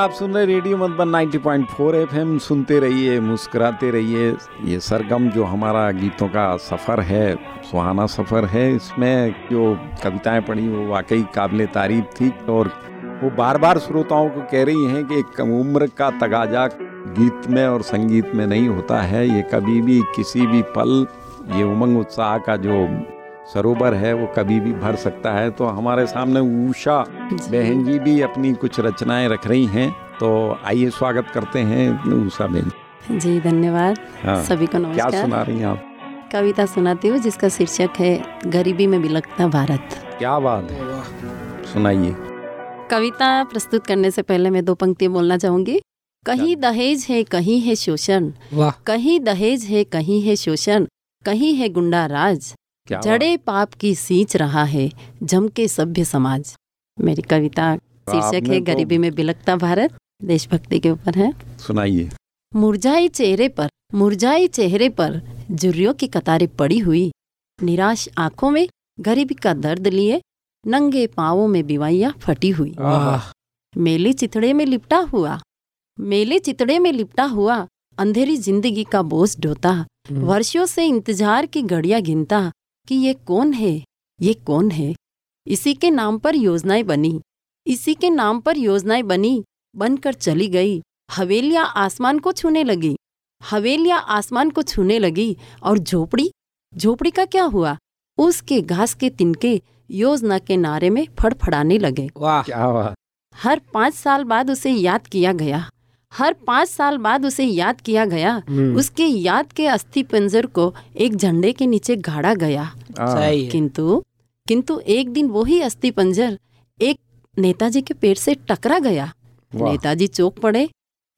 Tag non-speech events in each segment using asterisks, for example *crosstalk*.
आप सुन रहे radio Madhuban 90.4 FM. सुनते रहिए, मुस्कुराते रहिए। ये सरगम जो हमारा गीतों का सफ़र है, सुहाना सफ़र है, इसमें जो कविताएँ पढ़ी, वो वाकई काबिल तारीफ़ थी। और वो बार बार श्रोताओं को कह रही हैं कि कम उम्र का तगाजा गीत में और संगीत में नहीं होता है। ये कभी भी किसी भी पल, ये उमंग उत्साह का जो सरोवर है वो कभी भी भर सकता है। तो हमारे सामने उषा बहन जी भी अपनी कुछ रचनाएँ रख रही हैं। तो आइए स्वागत करते हैं उषा बहन जी। धन्यवाद। हाँ, सभी को नमस्कार। क्या सुना रही हैं आप? कविता सुनाती हूँ जिसका शीर्षक है गरीबी में बिलखता भारत। क्या बात है। सुनाइए। कविता प्रस्तुत करने से पहले मैं दो पंक्तियाँ बोलना चाहूँगी। कहीं दहेज है कहीं है शोषण। कहीं दहेज है कहीं है शोषण। कहीं है गुंडा राज जड़े पाप की सींच रहा है जम के सभ्य समाज। मेरी कविता शीर्षक है तो- गरीबी में बिलखता भारत देशभक्ति के ऊपर है। सुनाइए। मुरझाई चेहरे पर मुरझाई चेहरे पर जुर्रियों की कतारें पड़ी हुई। निराश आँखों में गरीबी का दर्द लिए नंगे पावों में बिवाइया फटी हुई। मेले चितड़े में लिपटा हुआ मेले चितड़े में लिपटा हुआ अंधेरी ज़िंदगी का बोझ ढोता। वर्षों से इंतज़ार की घड़ियाँ गिनता कि ये कौन है? ये कौन है? इसी के नाम पर योजनाएँ बनी। इसी के नाम पर योजनाएँ बनी बनकर चली गई। हवेलियाँ आसमान को छूने लगी। हवेलियाँ आसमान को छूने लगी और झोपड़ी? झोपड़ी का क्या हुआ? उसके घास के तिनके योजना के नारे में फड़फड़ाने लगे। वाह। क्या हर पाँच साल बाद उसे याद किया गया। हर पाँच साल बाद उसे याद किया गया। हम्म, उसके याद के अस्थि पंजर को एक झंडे के नीचे गाड़ा गया। सही किंतु किंतु एक दिन वही अस्थि पंजर एक नेताजी के पेट से टकरा गया। नेताजी चौक पड़े।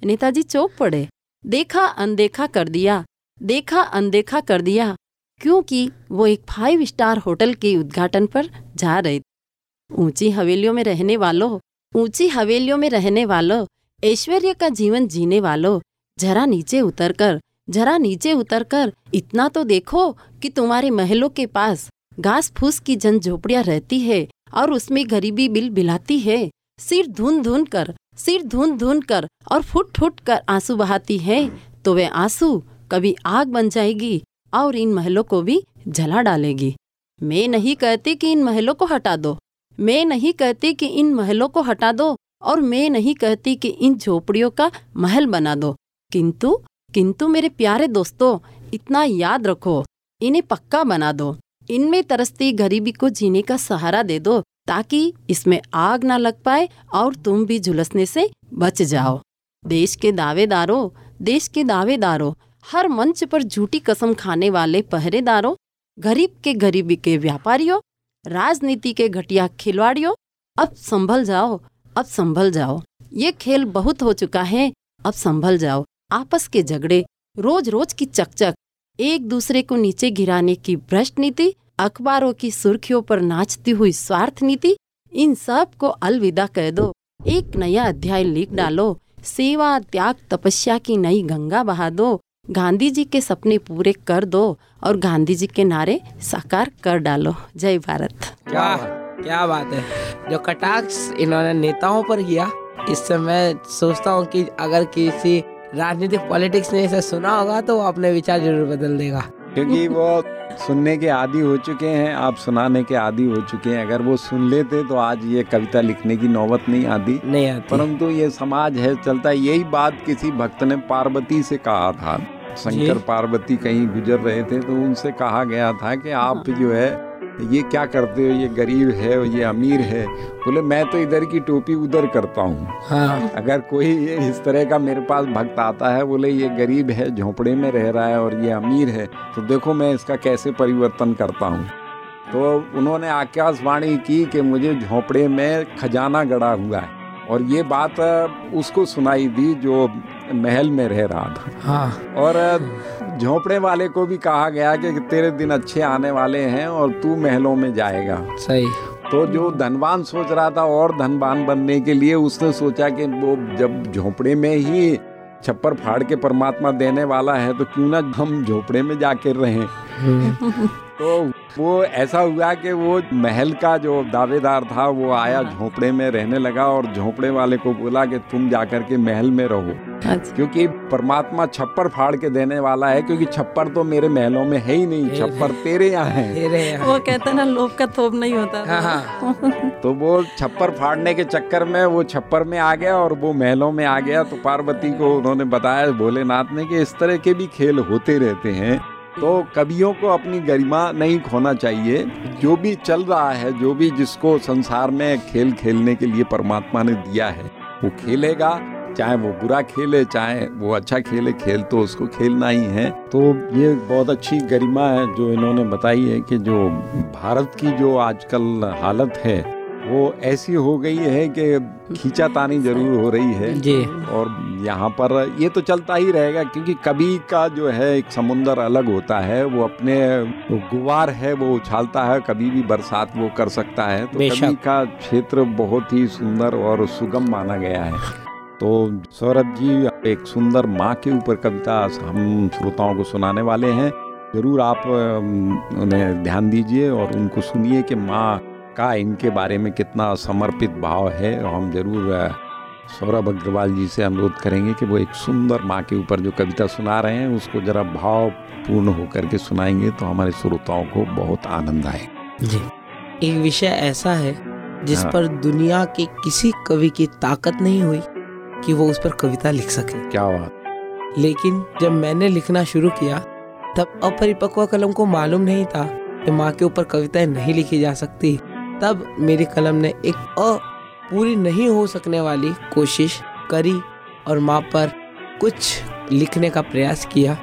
नेताजी चौक पड़े। देखा अनदेखा कर दिया। देखा अनदेखा कर दिया। क्योंकि वो एक फाइव स्टार होटल के उद्घाटन पर जा रहे थे। ऊँची हवेलियों में रहने वालों ऊँची हवेलियों में रहने वालों ऐश्वर्य का जीवन जीने वालों, जरा नीचे उतरकर, जरा नीचे उतरकर इतना तो देखो कि तुम्हारे महलों के पास घास फूस की जन झोपड़ियाँ रहती है और उसमें गरीबी बिल बिलाती है। सिर धुन धुन कर, सिर धुन धुन कर और फुट फुट कर आँसू बहाती है तो वे आँसू कभी आग बन जाएगी और इन महलों को भी जला डालेगी। मैं नहीं कहती कि इन महलों को हटा दो। मैं नहीं कहती कि इन महलों को हटा दो। और मैं नहीं कहती कि इन झोपड़ियों का महल बना दो। किंतु किंतु मेरे प्यारे दोस्तों, इतना याद रखो, इन्हें पक्का बना दो। इनमें तरसती गरीबी को जीने का सहारा दे दो, ताकि इसमें आग ना लग पाए और तुम भी झुलसने से बच जाओ। देश के दावेदारों, देश के दावेदारों, हर मंच पर झूठी कसम खाने वाले पहरेदारों, गरीब के गरीबी के व्यापारियों, राजनीति के घटिया खिलवाड़ियों, अब संभल जाओ अब संभल जाओ। ये खेल बहुत हो चुका है, अब संभल जाओ। आपस के झगड़े रोज रोज की चकचक एक दूसरे को नीचे गिराने की भ्रष्ट नीति, अखबारों की सुर्खियों पर नाचती हुई स्वार्थ नीति, इन सबको अलविदा कह दो। एक नया अध्याय लिख डालो। सेवा, त्याग, तपस्या की नई गंगा बहा दो। गांधी जी के सपने पूरे कर दो और गांधी जी के नारे साकार कर डालो। जय भारत। क्या क्या बात है? जो कटाक्ष इन्होंने नेताओं पर किया इससे मैं सोचता हूँ कि अगर किसी राजनीतिक पॉलिटिक्स ने इसे सुना होगा तो वो अपने विचार ज़रूर बदल देगा। क्योंकि वो सुनने के आदि हो चुके हैं आप सुनाने के आदि हो चुके हैं। अगर वो सुन लेते तो आज ये कविता लिखने की नौबत नहीं आती। नहीं आती। परंतु ये समाज है चलता है। यही बात किसी भक्त ने पार्वती से कहा था। शंकर पार्वती कहीं गुजर रहे थे तो उनसे कहा गया था कि आप जो है ये क्या करते हो? ये गरीब है ये अमीर है। बोले मैं तो इधर की टोपी उधर करता हूँ। हाँ। अगर कोई ये इस तरह का मेरे पास भक्त आता है बोले ये गरीब है झोंपड़े में रह रहा है और ये अमीर है तो देखो मैं इसका कैसे परिवर्तन करता हूँ। तो उन्होंने आकाशवाणी की कि मुझे झोंपड़े में खजाना गड़ा हुआ है। और ये बात उसको सुनाई दी जो महल में रह रहा था। हाँ। और झोंपड़े वाले को भी कहा गया कि तेरे दिन अच्छे आने वाले हैं और तू महलों में जाएगा। सही। तो जो धनवान सोच रहा था और धनवान बनने के लिए उसने सोचा कि वो जब झोपड़े में ही छप्पर फाड़ के परमात्मा देने वाला है तो क्यों ना हम झोपड़े में जाकर रहें। हम्म। *laughs* तो वो ऐसा हुआ कि वो महल का जो दावेदार था वो आया झोपड़े में रहने लगा और झोपड़े वाले को बोला कि तुम जाकर के महल में रहो। अच्छा। क्योंकि परमात्मा छप्पर फाड़ के देने वाला है क्योंकि छप्पर तो मेरे महलों में है ही नहीं छप्पर तेरे यहाँ है। वो कहते ना लोभ का थोप नहीं होता। हाँ हाँ। तो वो छप्पर फाड़ने के चक्कर में वो छप्पर में आ गया और वो महलों में आ गया। तो पार्वती को उन्होंने बताया भोलेनाथ ने कि इस तरह के भी खेल होते रहते हैं। तो कवियों को अपनी गरिमा नहीं खोना चाहिए। जो भी चल रहा है, जो भी जिसको संसार में खेल खेलने के लिए परमात्मा ने दिया है, वो खेलेगा। चाहे वो बुरा खेले, चाहे वो अच्छा खेले, खेल तो उसको खेलना ही है। तो ये बहुत अच्छी गरिमा है जो इन्होंने बताई है कि जो भारत की जो आजकल हालत है वो ऐसी हो गई है कि खींचा तानी ज़रूर हो रही है। जी। और यहाँ पर ये तो चलता ही रहेगा क्योंकि कभी का जो है एक समुंदर अलग होता है वो अपने गुवार है वो उछालता है कभी भी बरसात वो कर सकता है। तो कभी का क्षेत्र बहुत ही सुंदर और सुगम माना गया है। तो सौरभ जी एक सुंदर माँ के ऊपर कविता हम श्रोताओं को सुनाने वाले हैं। ज़रूर आप उन्हें ध्यान दीजिए और उनको सुनिए कि माँ का इनके बारे में कितना समर्पित भाव है और हम ज़रूर सौरभ अग्रवाल जी से अनुरोध करेंगे कि वो एक सुंदर माँ के ऊपर जो कविता सुना रहे हैं उसको जरा भाव पूर्ण होकर के सुनाएँगे तो हमारे श्रोताओं को बहुत आनंद आए। जी। एक विषय ऐसा है जिस हाँ। पर दुनिया के किसी कवि की ताकत नहीं हुई कि वो उस पर कविता लिख सके। क्या बात। लेकिन जब मैंने लिखना शुरू किया तब अपरिपक्व कलम को मालूम नहीं था कि माँ के ऊपर कविताएँ नहीं लिखी जा सकती। तब मेरी कलम ने एक अ पूरी नहीं हो सकने वाली कोशिश करी और माँ पर कुछ लिखने का प्रयास किया।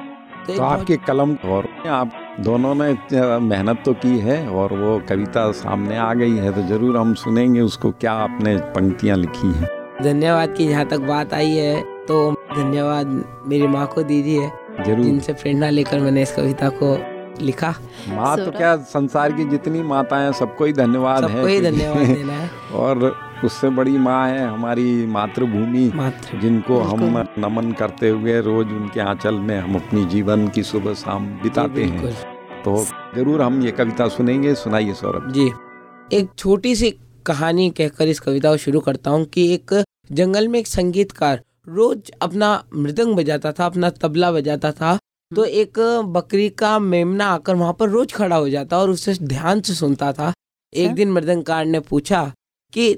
तो तो आपकी कलम और आप दोनों ने मेहनत तो की है और वो कविता सामने आ गई है तो ज़रूर हम सुनेंगे उसको क्या आपने पंक्तियाँ लिखी हैं। धन्यवाद की जहाँ तक बात आई है तो धन्यवाद मेरी माँ को दीजिए। ज़रूर। जिनसे प्रेरणा लेकर मैंने इस कविता को लिखा। माँ तो क्या संसार की जितनी माताएँ हैं सबको ही धन्यवाद है सबको ही धन्यवाद *laughs* देना है। और उससे बड़ी माँ है हमारी मातृभूमि मात्र जिनको हम नमन करते हुए रोज उनके आंचल में हम अपनी जीवन की सुबह शाम बिताते हैं। तो ज़रूर हम ये कविता सुनेंगे। सुनाइए सौरभ। जी। एक छोटी सी कहानी कहकर इस कविता को शुरू करता हूँ कि एक जंगल में एक संगीतकार रोज अपना मृदंग बजाता था अपना तबला बजाता था। तो एक बकरी का मेमना आकर वहाँ पर रोज खड़ा हो जाता और उसे ध्यान से सुनता था। एक अच्छा। दिन मृदंगकार ने पूछा कि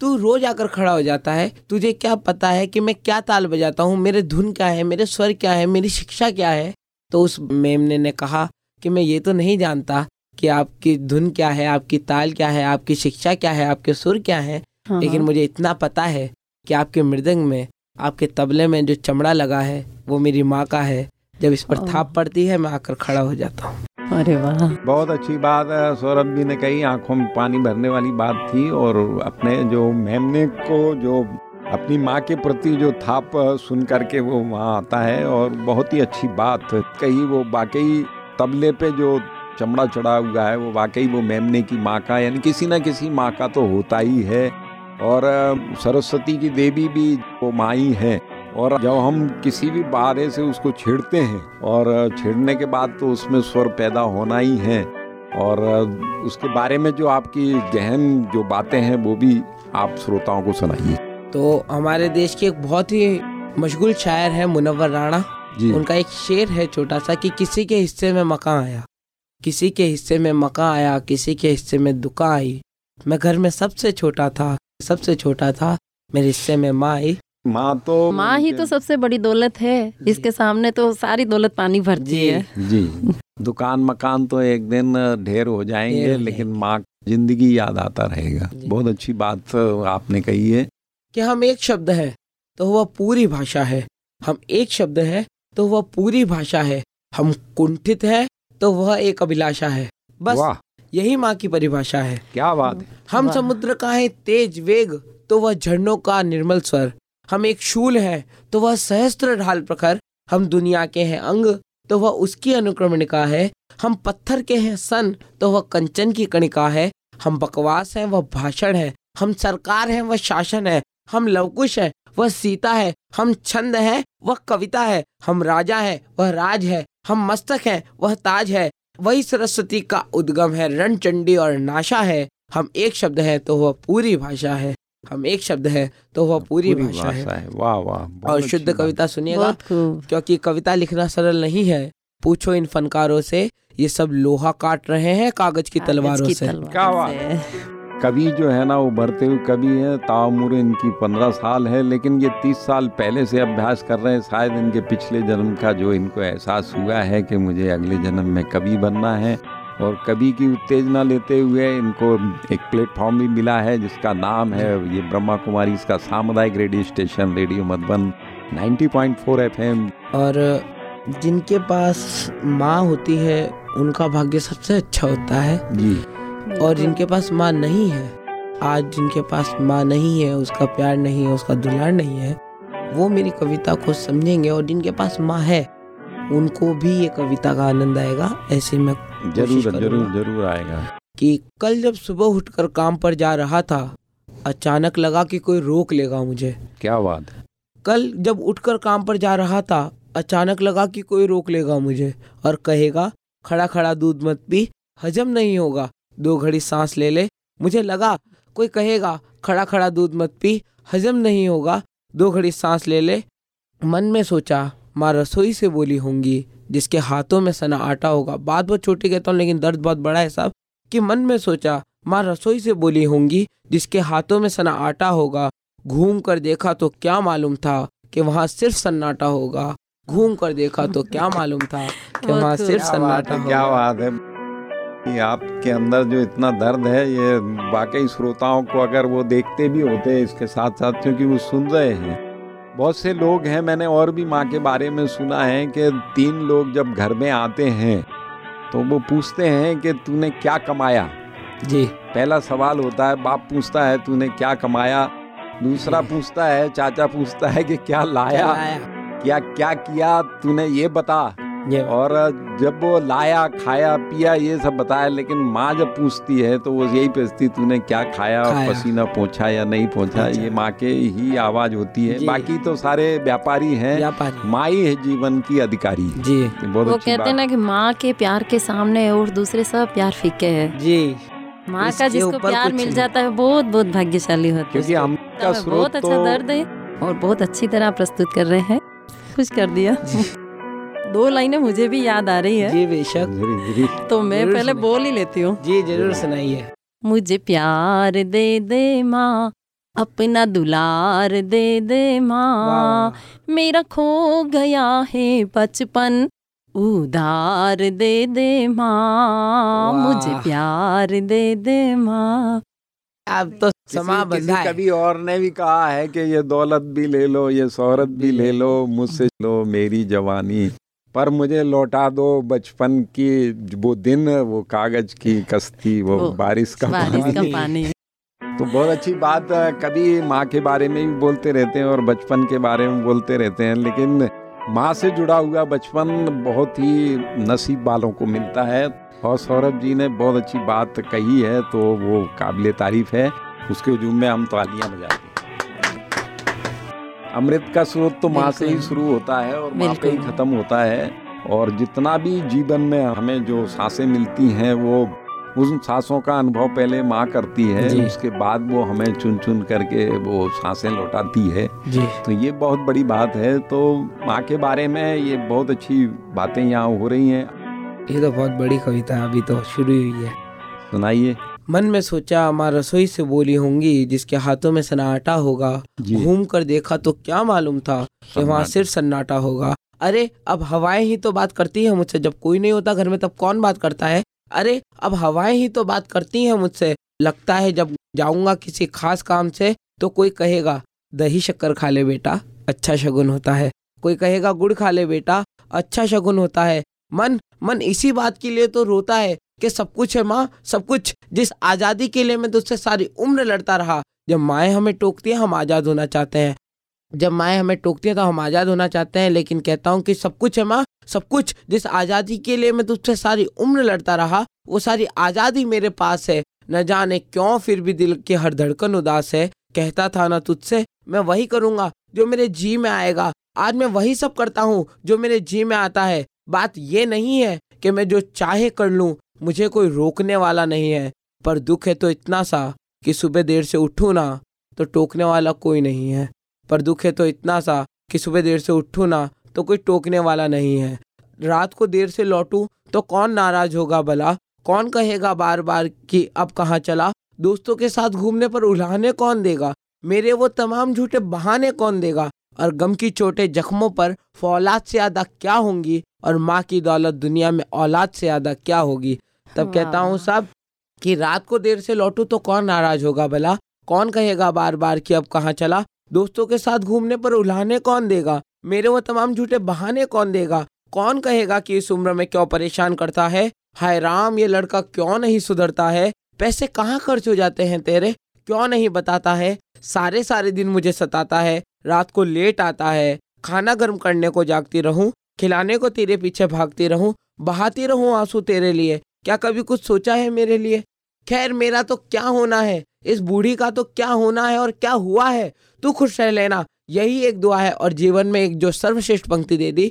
तू रोज आकर खड़ा हो जाता है? तुझे क्या पता है कि मैं क्या ताल बजाता हूँ? मेरे धुन क्या है? मेरे स्वर क्या है? मेरी शिक्षा क्या है? तो उस मेमने ने कहा कि मैं ये तो नहीं जानता कि आपकी धुन क्या है आपकी ताल क्या है आपकी शिक्षा क्या है आपके सुर क्या है। हाँ, लेकिन मुझे इतना पता है कि आपके मृदंग में आपके तबले में जो चमड़ा लगा है वो मेरी माँ का है। जब इस पर थाप पड़ती है मैं आकर खड़ा हो जाता हूँ। अरे वाह। बहुत अच्छी बात है सौरभ जी ने कही आँखों में पानी भरने वाली बात थी और अपने जो मेमने को जो अपनी माँ के प्रति जो थाप सुन करके वो वहाँ आता है और बहुत ही अच्छी बात कही वो वाकई तबले पे जो चमड़ा चढ़ा हुआ है वो वाकई वो मेमने की माँ का यानी किसी न किसी माँ का तो होता ही है। और सरस्वती की देवी भी वो माँ ही है। और जब हम किसी भी बारे से उसको छेड़ते हैं और छेड़ने के बाद तो उसमें स्वर पैदा होना ही है। और उसके बारे में जो आपकी गहन जो बातें हैं वो भी आप श्रोताओं को सुनाइए। तो हमारे देश के एक बहुत ही मशगूल शायर है मुनव्वर राणा। जी। उनका एक शेर है छोटा सा कि किसी के हिस्से में मकान आया किसी के हिस्से में मकान आया किसी के हिस्से में दुकान आई। मैं घर में सबसे छोटा था सबसे छोटा था मेरे हिस्से में माँ आई। माँ तो माँ ही तो सबसे बड़ी दौलत है। इसके सामने तो सारी दौलत पानी भरती जी। है। जी। दुकान मकान तो एक दिन ढेर हो जाएँगे लेकिन माँ ज़िंदगी याद आता रहेगा। बहुत अच्छी बात आपने कही है। कि हम एक शब्द है तो वह पूरी भाषा है। हम एक शब्द है तो वह पूरी भाषा है। हम कुंठित है तो वह एक अभिलाषा है। बस यही माँ की परिभाषा है। क्या बात है। हम समुद्र का है तेज वेग तो वह झरनों का निर्मल स्वर। हम एक शूल है तो वह सहस्त्र ढाल प्रखर, हम दुनिया के हैं अंग तो वह उसकी अनुक्रमणिका है। हम पत्थर के हैं सन तो वह कंचन की कणिका है। हम बकवास है, वह भाषण है। हम सरकार है, वह शासन है। हम लवकुश है, वह सीता है। हम छंद है, वह कविता है। हम राजा है, वह राज है। हम मस्तक है, वह ताज है। वही सरस्वती का उद्गम है। रणचंडी और नाशा है। हम एक शब्द है तो वह पूरी भाषा है। हम एक शब्द है तो वह पूरी, पूरी भाषा है, है। वाह वाह और शुद्ध कविता सुनिएगा क्योंकि कविता लिखना सरल नहीं है। पूछो इन फनकारों से ये सब लोहा काट रहे हैं कागज़ की तलवारों से। क्या बात कवि जो है ना वो बढ़ते हुए कवि है ताउम्र इनकी पंद्रह साल है लेकिन ये तीस साल पहले से अभ्यास कर रहे हैं। शायद इनके पिछले जन्म का जो इनको एहसास हुआ है कि मुझे अगले जन्म में कवि बनना है। और कवि की उत्तेजना लेते हुए इनको एक प्लेटफॉर्म भी मिला है जिसका नाम है ये ब्रह्मा कुमारी इसका सामुदायिक radio station radio Madhuban 90.4 FM. और जिनके पास माँ होती है उनका भाग्य सबसे अच्छा होता है। जी। और जिनके पास माँ नहीं है आज जिनके पास माँ नहीं है उसका प्यार नहीं है उसका दुलार नहीं है वो मेरी कविता को समझेंगे और जिनके पास माँ है उनको भी ये कविता का आनंद आएगा ऐसे में ज़रूर ज़रूर ज़रूर आएगा। कि कल जब सुबह उठकर काम पर जा रहा था अचानक लगा कि कोई रोक लेगा मुझे। क्या बात? कल जब उठकर काम पर जा रहा था अचानक लगा कि कोई रोक लेगा मुझे और कहेगा खड़ा खड़ा दूध मत पी हजम नहीं होगा दो घड़ी सांस ले ले। मुझे लगा कोई कहेगा खड़ा खड़ा दूध मत पी हजम नहीं होगा दो घड़ी सांस ले ले। मन में सोचा माँ रसोई से बोली होंगी। जिसके हाथों में सना आटा होगा। बात बहुत छोटी कहता हूँ लेकिन दर्द बहुत बड़ा है साहब कि मन में सोचा माँ रसोई से बोली होंगी जिसके हाथों में सना आटा होगा घूम कर देखा तो क्या मालूम था कि वहाँ सिर्फ़ सन्नाटा होगा। घूम कर देखा तो क्या मालूम था कि वहाँ सिर्फ़ सन्नाटा क्या बात है कि आपके अंदर जो इतना दर्द है ये वाकई श्रोताओं को अगर वो देखते भी होते हैं इसके साथ साथ क्योंकि वो सुन रहे हैं। बहुत से लोग हैं मैंने और भी माँ के बारे में सुना है कि तीन लोग जब घर में आते हैं तो वो पूछते हैं कि तूने क्या कमाया? जी। पहला सवाल होता है बाप पूछता है तूने क्या कमाया? दूसरा पूछता है चाचा पूछता है कि क्या लाया, क्या, लाया? क्या क्या किया? तूने ये बता। और जब वो लाया खाया पिया ये सब बताया लेकिन माँ जब पूछती है तो वो यही पूछती तूने क्या खाया, खाया। पसीना पहुँचा या नहीं पहुँचा ये माँ के ही आवाज़ होती है। बाकी तो सारे व्यापारी हैं। माँ ही है जीवन की अधिकारी। जी। बहुत वो कहते हैं ना कि माँ के प्यार के सामने और दूसरे सब प्यार फीके है। जी। माँ का जिसको प्यार मिल जाता है बहुत बहुत भाग्यशाली होता है क्योंकि हम का बहुत अच्छा तो दर्द है और बहुत अच्छी तरह प्रस्तुत कर रहे हैं। खुश कर दिया। दो लाइनें मुझे भी याद आ रही है। जी बेशक। तो मैं पहले बोल ही लेती हूँ। जी ज़रूर सुनाइए। मुझे प्यार दे दे माँ अपना दुलार दे दे माँ। मेरा खो गया है बचपन उधार दे दे माँ। मुझे प्यार दे दे माँ। अब तो समा किसी कभी और ने भी कहा है कि ये दौलत भी ले लो ये शोहरत भी ले लो मुझसे लो मेरी जवानी। पर मुझे लौटा दो बचपन की वो दिन वो कागज़ की कश्ती वो, वो बारिश का बारिश पानी, का पानी। तो बहुत अच्छी बात कभी माँ के बारे में भी बोलते रहते हैं और बचपन के बारे में बोलते रहते हैं लेकिन माँ से जुड़ा हुआ बचपन बहुत ही नसीब वालों को मिलता है। और सौरभ जी ने बहुत अच्छी बात कही है तो वो काबिल तारीफ़ है। उसके हजूम में हम तालियाँ बजाते हैं। अमृत का स्रोत तो माँ से ही शुरू होता है और माँ पे ही खत्म होता है। और जितना भी जीवन में हमें जो साँसें मिलती हैं वो उन सांसों का अनुभव पहले माँ करती है उसके बाद वो हमें चुन चुन करके वो साँसें लौटाती है। जी। तो ये बहुत बड़ी बात है। तो माँ के बारे में ये बहुत अच्छी बातें यहाँ हो रही हैं। ये तो बहुत बड़ी कविता अभी तो शुरू हुई है। सुनाइए। मन में सोचा माँ रसोई से बोली होंगी जिसके हाथों में सन्नाटा होगा। घूम कर देखा तो क्या मालूम था कि वहाँ सिर्फ़ सन्नाटा होगा। अरे अब हवाएँ ही तो बात करती है मुझसे। जब कोई नहीं होता घर में तब कौन बात करता है? अरे अब हवाएँ ही तो बात करती हैं मुझसे। लगता है जब जाऊँगा किसी खास काम से तो कोई कहेगा दही शक्कर खा ले बेटा अच्छा शगुन होता है। कोई कहेगा गुड़ खा ले बेटा अच्छा शगुन होता है। मन मन इसी बात के लिए तो रोता है। कि सब कुछ है माँ, सब कुछ। जिस आज़ादी के लिए मैं तुझसे सारी उम्र लड़ता रहा, जब माए हमें टोकती है, हम आज़ाद होना चाहते हैं। जब माए हमें टोकती है तो हम आज़ाद होना चाहते हैं, लेकिन कहता हूँ कि सब कुछ है माँ, सब कुछ। जिस आज़ादी के लिए मैं तुझसे सारी उम्र लड़ता रहा, वो सारी आज़ादी मेरे पास है। न जाने क्यों फिर भी दिल की हर धड़कन उदास है। कहता था ना तुझसे, मैं वही करूँगा जो मेरे जी में आएगा। आज मैं वही सब करता हूँ जो मेरे जी में आता है। बात ये नहीं है कि मैं जो चाहे कर लूँ मुझे कोई रोकने वाला नहीं है, पर दुख है तो इतना सा कि सुबह देर से उठूं ना तो टोकने वाला कोई नहीं है। पर दुख है तो इतना सा कि सुबह देर से उठूँ ना तो कोई टोकने वाला नहीं है। रात को देर से लौटूं तो कौन नाराज़ होगा भला? कौन कहेगा बार बार कि अब कहाँ चला? दोस्तों के साथ घूमने पर उल्हाने कौन देगा? मेरे वो तमाम झूठे बहाने कौन देगा? और गम की चोटे जख्मों पर फौलाद से ज़्यादा क्या होंगी? और माँ की दौलत दुनिया में औलाद से ज़्यादा क्या होगी? तब कहता हूँ सब कि रात को देर से लौटू तो कौन नाराज़ होगा भला? कौन कहेगा बार बार कि अब कहाँ चला? दोस्तों के साथ घूमने पर उल्हाने कौन देगा? मेरे वो तमाम झूठे बहाने कौन देगा? कौन कहेगा कि इस उम्र में क्यों परेशान करता है? हाय राम ये लड़का क्यों नहीं सुधरता है? पैसे कहाँ खर्च हो जाते हैं तेरे? क्यों नहीं बताता है? सारे सारे दिन मुझे सताता है रात को लेट आता है। खाना गर्म करने को जागती रहूँ खिलाने को तेरे पीछे भागती रहूँ बहाती रहूँ आँसू तेरे लिए। क्या कभी कुछ सोचा है मेरे लिए? खैर मेरा तो क्या होना है? इस बूढ़ी का तो क्या होना है और क्या हुआ है? तू खुश रह लेना। यही एक दुआ है और जीवन में एक जो सर्वश्रेष्ठ पंक्ति दे दी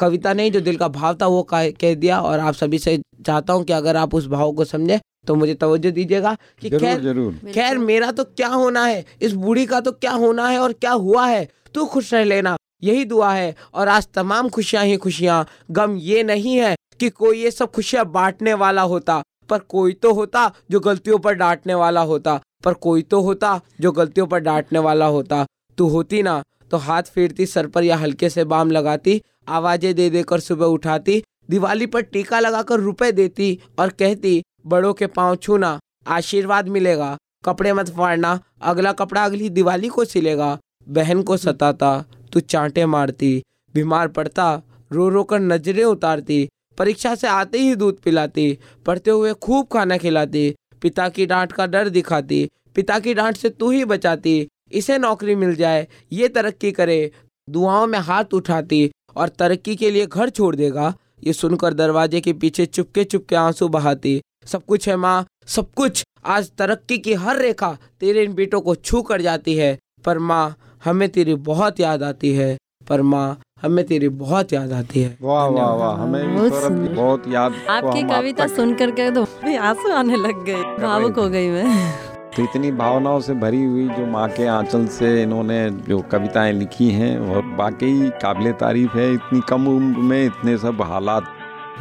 कविता नहीं जो दिल का भाव था वो कह दिया और आप सभी से चाहता हूँ कि अगर आप उस भाव को समझे तो मुझे तवज्जो दीजिएगा कि खैर ज़रूर। खैर मेरा तो क्या होना है? इस बूढ़ी का तो क्या होना है और क्या हुआ है? तू खुश रह लेना। यही दुआ है और आज तमाम खुशियाँ ही खुशियाँ। गम ये नहीं है कि कोई ये सब खुशियाँ बांटने वाला होता। पर कोई तो होता जो गलतियों पर डांटने वाला होता। पर कोई तो होता जो गलतियों पर डांटने वाला होता। तू होती ना तो हाथ फेरती, सर पर या हल्के से बाम लगाती, आवाज़ें दे देकर सुबह उठाती, दिवाली पर टीका लगाकर रुपए देती और कहती, बड़ों के पाँव छूना, आशीर्वाद मिलेगा। कपड़े मत फाड़ना, अगला कपड़ा अगली दिवाली को सिलेगा। बहन को सताता, तू चांटे मारती, बीमार पड़ता रो रो कर नज़रें उतारती परीक्षा से आते ही दूध पिलाती, पढ़ते हुए खूब खाना खिलाती, पिता की डांट का डर दिखाती, पिता की डांट से तू ही बचाती, इसे नौकरी मिल जाए, ये तरक्की करे, दुआओं में हाथ उठाती और तरक्की के लिए घर छोड़ देगा, ये सुनकर दरवाजे के पीछे चुपके चुपके आँसू बहाती, सब कुछ है माँ, सब कुछ, आज तरक्की की हर रेखा तेरे इन बेटों को छू कर जाती है, पर माँ, हमें तेरी बहुत याद आती है। पर माँ हमें तेरी बहुत याद आती है। वाह वाह वाह हमें भी बहुत याद आपकी कविता सुन करके तो आँसू आने लग गए। भावुक हो गई मैं। तो इतनी भावनाओं से भरी हुई जो माँ के आंचल से इन्होंने जो कविताएँ लिखी हैं और वाकई काबिल तारीफ़ है इतनी कम उम्र में इतने सब हालात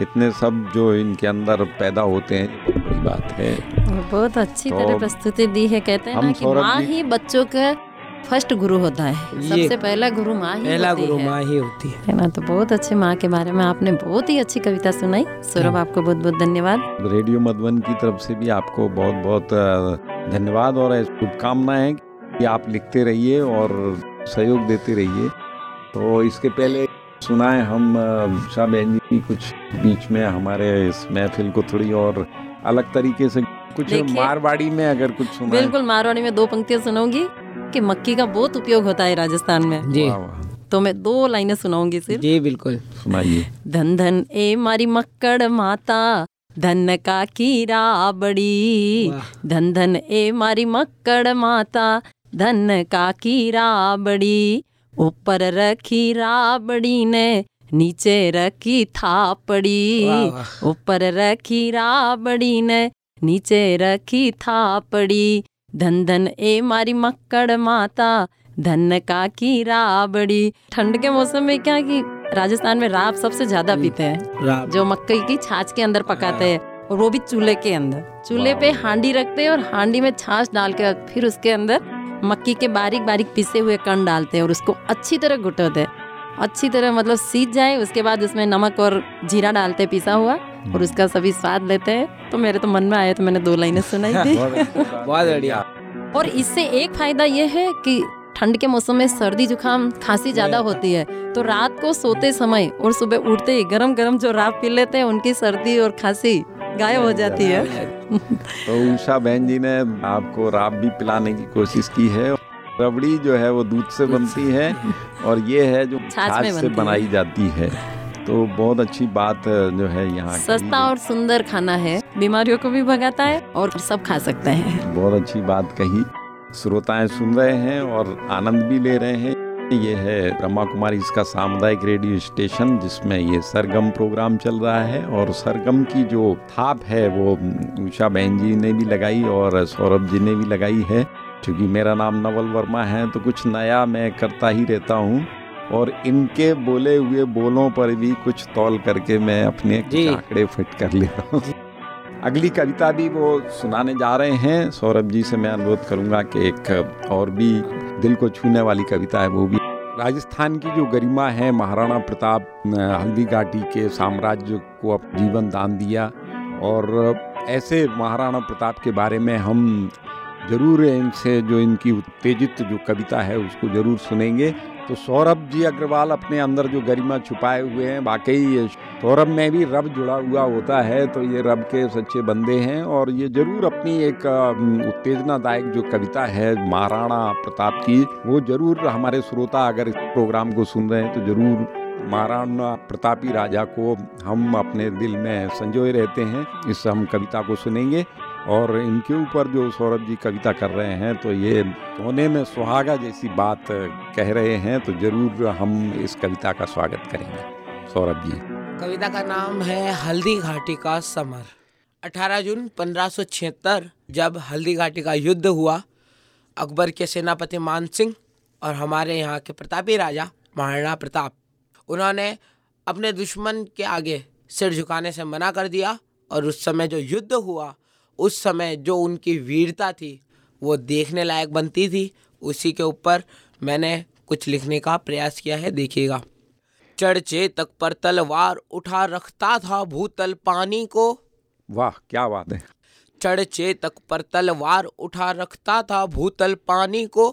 इतने सब जो इनके अंदर पैदा होते हैं बड़ी बात है। बहुत अच्छी तो तरह प्रस्तुति दी है। कहते हैं ना कि माँ ही बच्चों का फ़र्स्ट गुरु होता है। सबसे पहला गुरु माँ ही पहला गुरु माँ ही होती है। है ना? तो बहुत अच्छे माँ के बारे में आपने बहुत ही अच्छी कविता सुनाई। सौरभ आपको बहुत बहुत धन्यवाद। रेडियो मधुबन की तरफ़ से भी आपको बहुत बहुत धन्यवाद और शुभकामनाएँ कि आप लिखते रहिए और सहयोग देते रहिए। तो इसके पहले सुनाए हम शाह बहन जी की कुछ बीच में हमारे इस महफिल को थोड़ी और अलग तरीके से कुछ मारवाड़ी में अगर कुछ सुना बिल्कुल मारवाड़ी में दो पंक्तियाँ सुनाऊँगी। कि मक्की का बहुत उपयोग होता है राजस्थान में। जी। तो मैं दो लाइनें सुनाऊँगी सिर्फ़। जी बिल्कुल। सुनाइए। धन धन ए मारी मक्कड़ माता धन का कीरा बड़ी। धन धन ए मारी मक्कड़ माता धन का कीरा बड़ी। ऊपर रखी राबड़ी ने नीचे रखी थापड़ी। ऊपर रखी राबड़ी ने नीचे रखी थापड़ी। धन धन ए मारी मक्कड़ माता धन का की राबड़ी। ठंड के मौसम में क्या की राजस्थान में राब सबसे ज़्यादा पीते हैं। जो मक्कई की छाछ के अंदर पकाते हैं। और वो भी चूल्हे के अंदर। चूल्हे पे हांडी रखते हैं और हांडी में छाछ डाल के फिर उसके अंदर मक्की के बारीक बारीक पिसे हुए कण डालते हैं और उसको अच्छी तरह घुटोते हैं। अच्छी तरह मतलब सीज जाए उसके बाद उसमें नमक और जीरा डालते पिसा हुआ। और उसका सभी स्वाद लेते हैं। तो मेरे तो मन में आया तो मैंने दो लाइनें सुनाई थी *laughs* बहुत बढ़िया। और इससे एक फ़ायदा ये है कि ठंड के मौसम में सर्दी जुकाम खांसी ज़्यादा होती है। तो रात को सोते समय और सुबह उठते ही गरम गरम जो रात पी लेते हैं उनकी सर्दी और खांसी गायब हो जाती है। *laughs* तो उषा बहन जी ने आपको राब भी पिलाने की कोशिश की है। रबड़ी जो है वो दूध से बनती है और ये है जो छाछ से बनाई जाती है। तो बहुत अच्छी बात जो है यहाँ सस्ता और सुंदर खाना है। बीमारियों को भी भगाता है और सब खा सकते हैं। बहुत अच्छी बात कही। श्रोताएँ सुन रहे हैं और आनंद भी ले रहे हैं। ये है ब्रह्मा कुमारी इसका सामुदायिक रेडियो स्टेशन जिसमें ये सरगम प्रोग्राम चल रहा है और सरगम की जो थाप है वो उषा बहन जी ने भी लगाई और सौरभ जी ने भी लगाई है। क्योंकि मेरा नाम नवल वर्मा है तो कुछ नया मैं करता ही रहता हूँ। और इनके बोले हुए बोलों पर भी कुछ तौल करके मैं अपने आंकड़े फिट कर लेता हूँ। अगली कविता भी वो सुनाने जा रहे हैं। सौरभ जी से मैं अनुरोध करूँगा कि एक और भी दिल को छूने वाली कविता है वो भी। राजस्थान की जो गरिमा है महाराणा प्रताप हल्दी घाटी के साम्राज्य को अब जीवन दान दिया और ऐसे महाराणा प्रताप के बारे में हम ज़रूर इनसे जो इनकी उत्तेजित जो कविता है उसको ज़रूर सुनेंगे। तो सौरभ जी अग्रवाल अपने अंदर जो गरिमा छुपाए हुए हैं, वाकई ये सौरभ में भी रब जुड़ा हुआ होता है तो ये रब के सच्चे बंदे हैं और ये ज़रूर अपनी एक उत्तेजनादायक जो कविता है महाराणा प्रताप की, वो ज़रूर हमारे श्रोता अगर इस प्रोग्राम को सुन रहे हैं तो ज़रूर महाराणा प्रतापी राजा को हम अपने दिल में संजोए रहते हैं, इस हम कविता को सुनेंगे। और इनके ऊपर जो सौरभ जी कविता कर रहे हैं तो ये सोने में सुहागा जैसी बात कह रहे हैं तो ज़रूर हम इस कविता का स्वागत करेंगे। सौरभ जी। कविता का नाम है हल्दी घाटी का समर। 18 जून पंद्रह जब हल्दी घाटी का युद्ध हुआ, अकबर के सेनापति मान सिंह और हमारे यहाँ के प्रतापी राजा महाराणा प्रताप, उन्होंने अपने दुश्मन के आगे सिर झुकाने से मना कर दिया और उस समय जो युद्ध हुआ उस समय जो उनकी वीरता थी वो देखने लायक बनती थी। उसी के ऊपर मैंने कुछ लिखने का प्रयास किया है देखिएगा। चढ़चे तक पर तलवार उठा रखता था भूतल पानी को। वाह क्या बात है। चढ़चे तक पर तलवार उठा रखता था भूतल पानी को।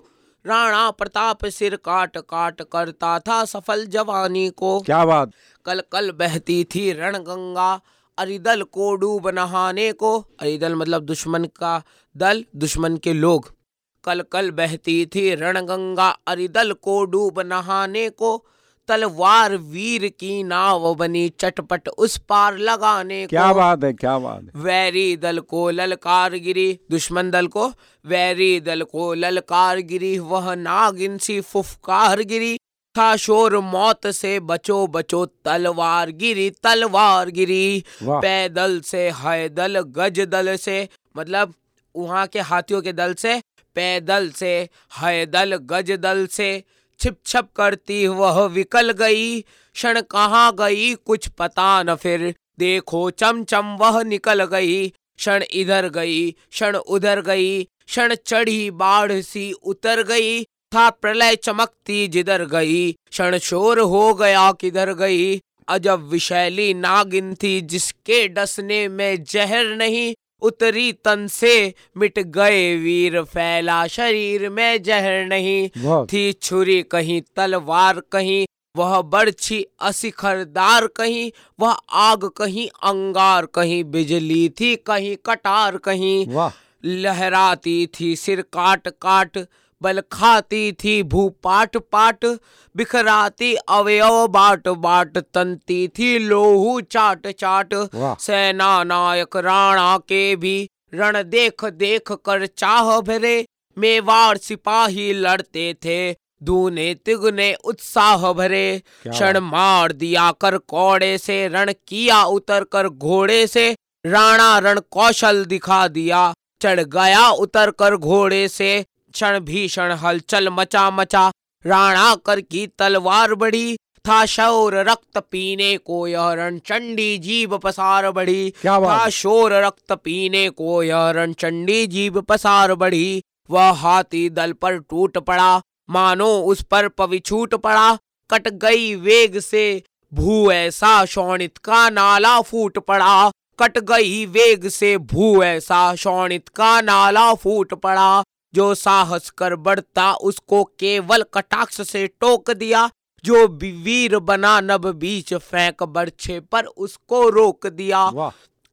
राणा प्रताप सिर काट काट करता था सफल जवानी को। क्या बात। कल कल बहती थी रणगंगा। अरिदल को डूब नहाने को। अरिदल मतलब दुश्मन का दल दुश्मन के लोग। कल कल बहती थी रणगंगा अरिदल को डूब नहाने को। तलवार वीर की नाव बनी चटपट उस पार लगाने क्या को बात है क्या बात है। वैरी दल को ललकार गिरी दुश्मन दल को। वैरी दल को ललकार गिरी वह नागिन सी फुफकार गिरी था शोर मौत से बचो बचो तलवार गिरी तलवार गिरी पैदल से है दल गज दल से मतलब वहाँ के हाथियों के दल से पैदल से है दल गज दल से। छिप छप करती वह विकल गई क्षण कहाँ गई कुछ पता न फिर। देखो चम चम वह निकल गई क्षण इधर गई क्षण उधर गई क्षण चढ़ी बाढ़ सी उतर गई। था प्रलय चमकती जिधर गई क्षण शोर हो गया किधर गई। अजब विशैली नागिन थी जिसके डसने में जहर नहीं उतरी तन से मिट गए वीर फैला शरीर में जहर नहीं। थी छुरी कहीं तलवार कहीं वह बर्छी असिखरदार कहीं वह आग कहीं अंगार कहीं बिजली थी कहीं कटार कहीं। लहराती थी सिर काट काट बल खाती थी भू पाट पाट बिखराती अवयव बाट बाट तंती थी लोहू चाट चाट। सेना नायक राणा के भी रण देख देख कर चाह भरे मेवाड़ सिपाही लड़ते थे दूने तिगुने उत्साह भरे। क्षण मार दिया कर कौड़े से रण किया उतर कर घोड़े से। राणा रण कौशल दिखा दिया चढ़ गया उतर कर घोड़े से। क्षण भीषण हलचल मचा मचा राणा कर की तलवार बढ़ी था शोर रक्त पीने को यह रण चंडी जीव पसार बढ़ी था शोर रक्त पीने को यह रण चंडी जीव पसार बढ़ी वह हाथी दल पर टूट पड़ा मानो उस पर पविछूट पड़ा कट गई वेग से भू ऐसा शोणित का नाला फूट पड़ा कट गई वेग से भू ऐसा शोणित का नाला फूट पड़ा जो साहस कर बढ़ता उसको केवल कटाक्ष से टोक दिया। जो वीर बना नब बीच फेंक बर्छे पर उसको रोक दिया।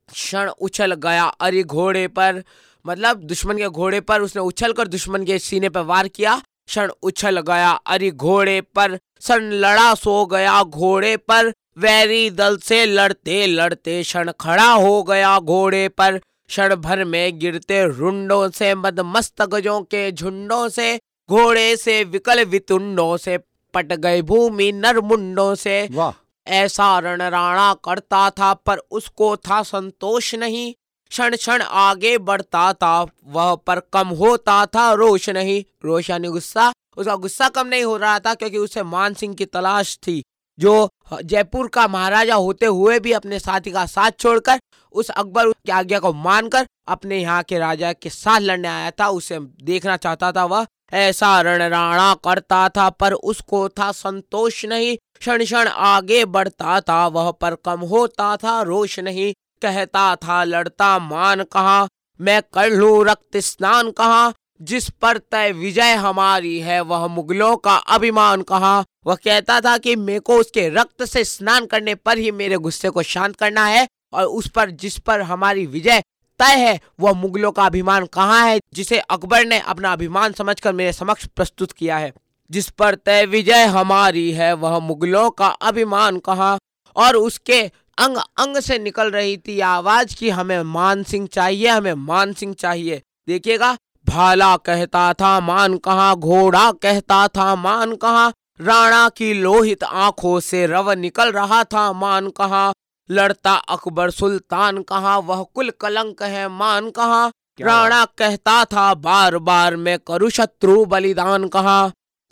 क्षण उछल गया अरे घोड़े पर। मतलब दुश्मन के घोड़े पर उसने उछल कर दुश्मन के सीने पर वार किया। क्षण उछल गया अरे घोड़े पर। सन लड़ा सो गया घोड़े पर। वैरी दल से लड़ते लड़ते क्षण खड़ा हो गया घोड़े पर। क्षण भर में गिरते रुंडों से मदमस्त गजों के झुंडों से घोड़े से विकल वितुंडों से पट गए भूमि नर मुंडों से। वाह। ऐसा रण राणा करता था पर उसको था संतोष नहीं। क्षण क्षण आगे बढ़ता था वह पर कम होता था रोश नहीं। रोश यानी गुस्सा। उसका गुस्सा कम नहीं हो रहा था क्योंकि उसे मान सिंह की तलाश थी। जो जयपुर का महाराजा होते हुए भी अपने साथी का साथ छोड़कर, उस अकबर की आज्ञा को मानकर अपने यहाँ के राजा के साथ लड़ने आया था। उसे देखना चाहता था वह, ऐसा रणराणा करता था, पर उसको था संतोष नहीं। क्षण क्षण आगे बढ़ता था, वह पर कम होता था, रोष नहीं। कहता था, लड़ता मान कहा? मैं कर लू रक्त स्नान कहा? जिस पर तय विजय हमारी है, वह मुगलों का अभिमान कहा। वह कहता था कि मेरे को उसके रक्त से स्नान करने पर ही मेरे गुस्से को शांत करना है और उस पर जिस पर हमारी विजय तय है, वह मुगलों का अभिमान कहाँ है, जिसे अकबर ने अपना अभिमान समझकर मेरे समक्ष प्रस्तुत किया है। जिस पर तय विजय हमारी है, वह मुगलों का अभिमान कहा। और उसके अंग अंग से निकल रही थी आवाज़ की हमें मान सिंह चाहिए, हमें मान सिंह चाहिए। देखिएगा भाला कहता था मान कहा घोड़ा कहता था मान कहा राणा की लोहित आँखों से रव निकल रहा था मान कहा लड़ता अकबर सुल्तान कहा वह कुल कलंक है मान कहा राणा कहता था बार बार मैं करु शत्रु बलिदान कहा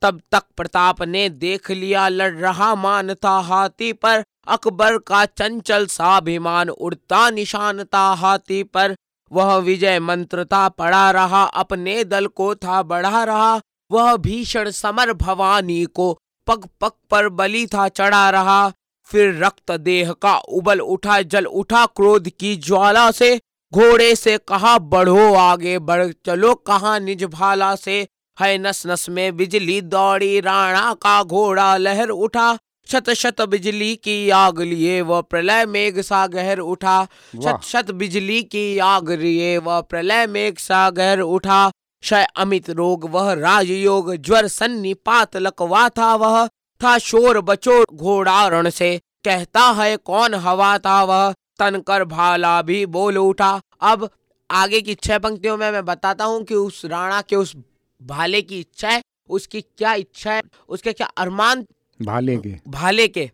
तब तक प्रताप ने देख लिया लड़ रहा मान था हाथी पर अकबर का चंचल साभिमान उड़ता निशान था हाथी पर वह विजय मंत्र था पड़ा रहा, अपने दल को था बढ़ा रहा, वह भीषण समर भवानी को पग पग पर बलि था चढ़ा रहा। फिर रक्त देह का उबल उठा, जल उठा क्रोध की ज्वाला से, घोड़े से कहा, बढ़ो आगे, बढ़, चलो कहा निज भाला से? है नस नस में बिजली दौड़ी, राणा का घोड़ा लहर उठा शत शत बिजली की आग लिए वह प्रलय मेघ सा गहर उठा। शत शत बिजली की आग लिए वह प्रलय मेघ सा गहर उठा। शय अमित रोग वह राजयोग ज्वर सन्निपात लकवा था वह। था शोर बचोर घोड़ा रण से कहता है कौन हवा था वह। तनकर भाला भी बोल उठा। अब आगे की छह पंक्तियों में मैं बताता हूँ कि उस राणा के उस भाले की इच्छा है उसकी क्या इच्छा है उसके क्या अरमान भाले के भाले के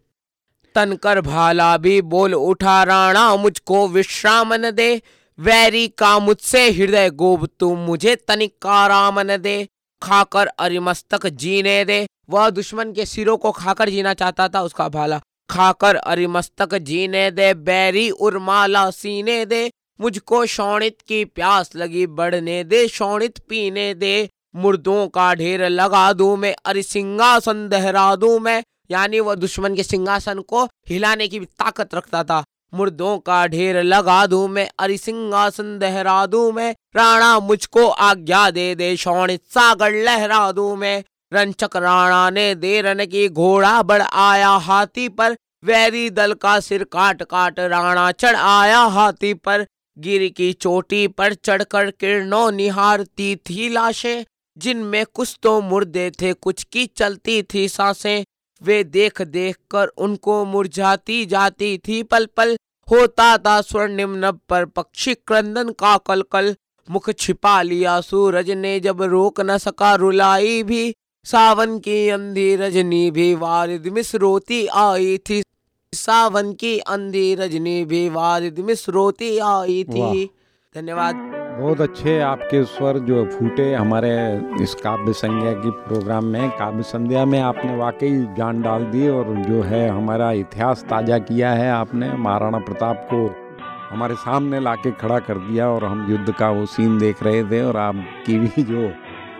तनकर भाला भी बोल उठा, राणा, मुझको विश्राम न दे। वैरी का मुझसे हृदय गोब, तू मुझे तनिक काराम न दे। खाकर अरिमस्तक जीने दे। वह दुश्मन के सिरों को खाकर जीना चाहता था, उसका भाला। खाकर अरिमस्तक जीने दे, बैरी उर्माला सीने दे। मुझको शौणित की प्यास लगी, बढ़ने दे, शौणित पीने दे। मुर्दों का ढेर लगा दूँ मैं, अरि सिंहासन दहरा दूँ मैं। यानी वह दुश्मन के सिंहासन को हिलाने की भी ताकत रखता था। मुर्दों का ढेर लगा दूँ मैं, अरि सिंहासन दहरा दूँ मैं। राणा मुझको आज्ञा दे दे शौणित सागर लहरा दूँ मैं। रंचक राणा ने दे रन की घोड़ा बढ़ आया हाथी पर। वैरी दल का सिर काट काट राणा चढ़ आया हाथी पर। गिर की चोटी पर चढ़कर किरणों निहारती थी लाशें। जिनमें कुछ तो मुर्दे थे कुछ की चलती थी साँसें। वे देख देख कर उनको मुरझाती जाती थी पल पल होता था स्वर्णिम नभ पर पक्षी क्रंदन का कल कल मुख छिपा लिया सूरज ने जब रोक न सका रुलाई भी। सावन की अंधी रजनी भी वारिद मिस रोती आई थी। सावन की अंधी रजनी भी वारिद मिस रोती आई थी। धन्यवाद। बहुत अच्छे आपके स्वर जो फूटे हमारे इस काव्य संध्या की प्रोग्राम में, काव्य संध्या में आपने वाकई जान डाल दी और जो है हमारा इतिहास ताज़ा किया है आपने, महाराणा प्रताप को हमारे सामने लाके खड़ा कर दिया और हम युद्ध का वो सीन देख रहे थे और आपकी भी जो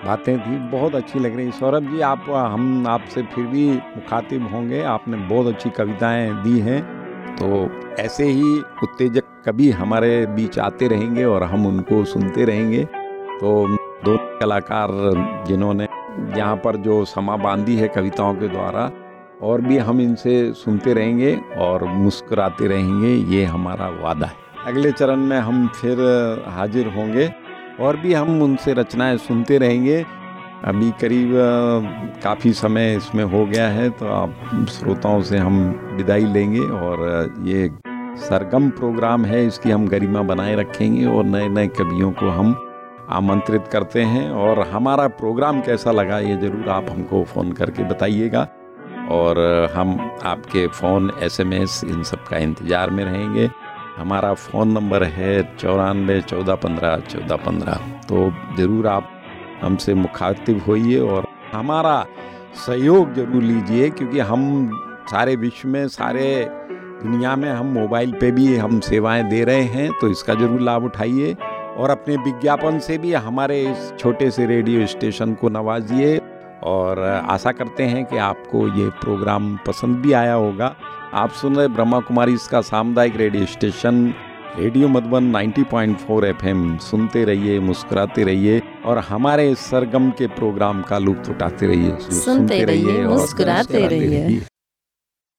बातें थी, बहुत अच्छी लग रही। सौरभ जी, आप, हम आपसे फिर भी मुखातिब होंगे। आपने बहुत अच्छी कविताएँ दी हैं। तो ऐसे ही उत्तेजक कभी हमारे बीच आते रहेंगे और हम उनको सुनते रहेंगे। तो दो कलाकार जिन्होंने यहाँ पर जो समा बांधी है कविताओं के द्वारा, और भी हम इनसे सुनते रहेंगे और मुस्कुराते रहेंगे, ये हमारा वादा है। अगले चरण में हम फिर हाजिर होंगे और भी हम उनसे रचनाएँ सुनते रहेंगे। अभी करीब काफ़ी समय इसमें हो गया है तो आप श्रोताओं से हम विदाई लेंगे और ये सरगम प्रोग्राम है, इसकी हम गरिमा बनाए रखेंगे और नए नए कवियों को हम आमंत्रित करते हैं और हमारा प्रोग्राम कैसा लगा ये ज़रूर आप हमको फ़ोन करके बताइएगा और हम आपके फ़ोन, एसएमएस इन सब का इंतज़ार में रहेंगे। हमारा फ़ोन नंबर है चौरानवे चौदह पंद्रह चौदह पंद्रह तो ज़रूर आप हमसे मुखातिब होइए और हमारा सहयोग ज़रूर लीजिए, क्योंकि हम सारे विश्व में, सारे दुनिया में हम मोबाइल पे भी हम सेवाएँ दे रहे हैं तो इसका ज़रूर लाभ उठाइए। और अपने विज्ञापन से भी हमारे इस छोटे से रेडियो स्टेशन को नवाजिए। और आशा करते हैं कि आपको ये प्रोग्राम पसंद भी आया होगा। आप सुन रहे ब्रह्मा कुमारी, इसका सामुदायिक radio station. Radio Madhuban 90.4 FM सुनते रहिए मुस्कुराते रहिए और हमारे सरगम के प्रोग्राम का लुत्फ उठाते रहिए सुनते रहिए, मुस्कुराते रहिए।